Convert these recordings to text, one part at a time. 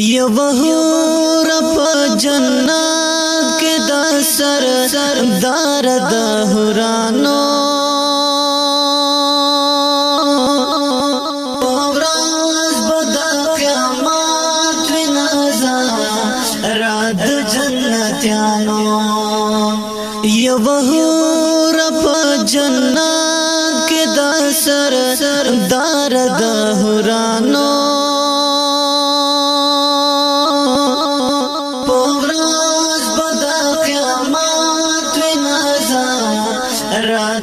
ये बहूर जन्ना के दसर सरदार दहुरानो ये बहूर जन्ना के दसर सरदार दहुरानो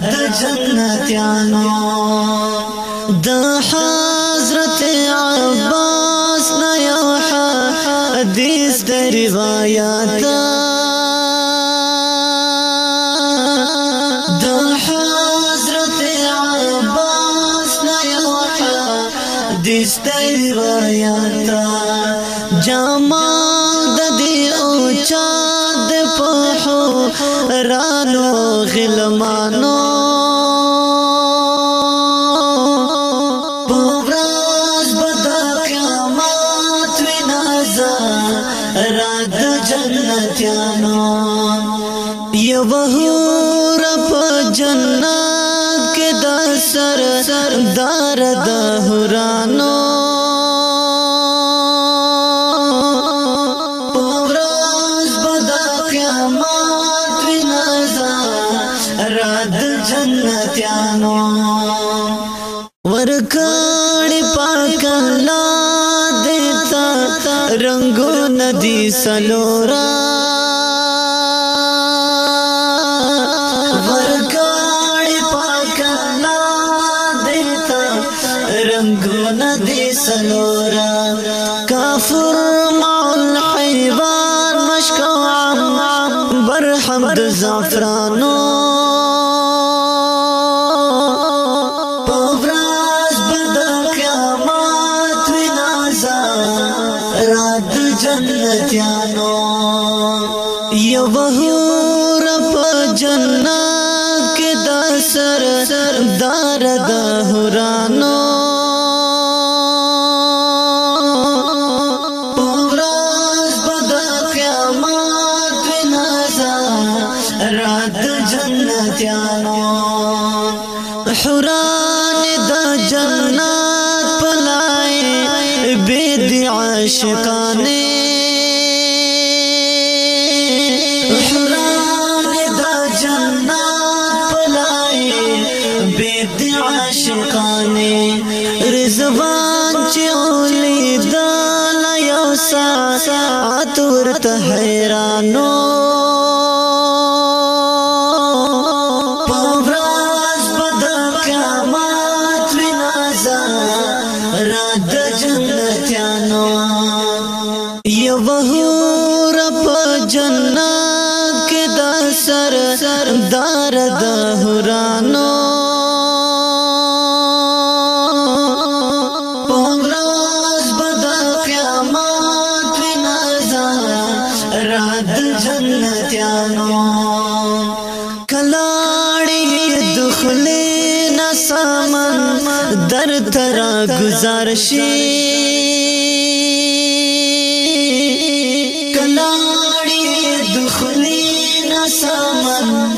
د جنتیانو د حضرت عباس نه یو حدیث د روایت د حضرت عباس نه یو حدیث د روایت جمال د دې او چا د په رانو غلمانو بهور په جنات کې د سر دار د هرانو راد جنتیانو ورکړی پاک الله دیتا رنگو ندی سلورا نه دي سلورا کافر مول حیوان مشکو عم برحم د زعفرانو پوراس بد قیامت وینازا رات جنتیانو یو بهور په جنت کې د سر دار د هران جنتیانو حوران د جنت پلای بيد عاشقانه حوران د جنت پلای بيد عاشقانه رضوان چې اولې د لا یو ساعت ورته حیرانو جنات کې د سر دار د هرانو پونګراز بد قیامت وینازا رات جنتیانو کلاړې دخلې نسمن در ترا گزار شي کلاړې دخلی نسامن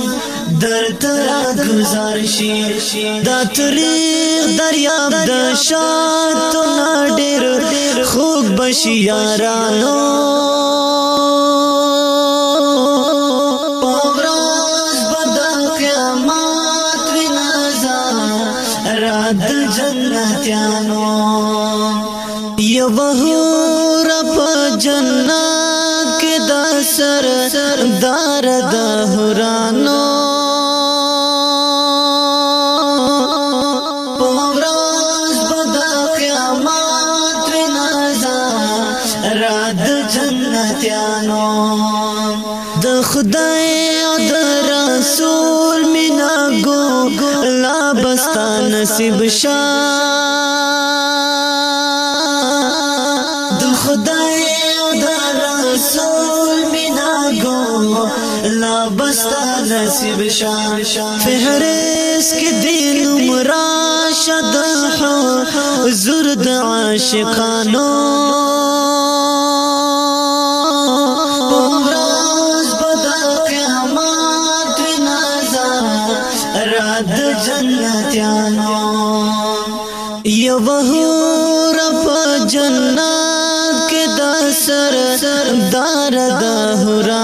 در ترا گزار شي دا طریق دریاب د شاتو نا ډېر خوب بشي یارانو پورز بد قیامت وینازا را د جنتیانو یو بهور په جنت سر دار د هرانو پورز بد قیامت نزا رد جنتیانو د خدای د رسول مینا ګو لا بستا نصیب شاه د خدای د رسول لا بستا نصیب شان فهرس کې دین مراشد زرد عاشقانو پوراز بدا قیامت نظر رد جنتیانو یو بہور په جنت کې د سر دار د هرا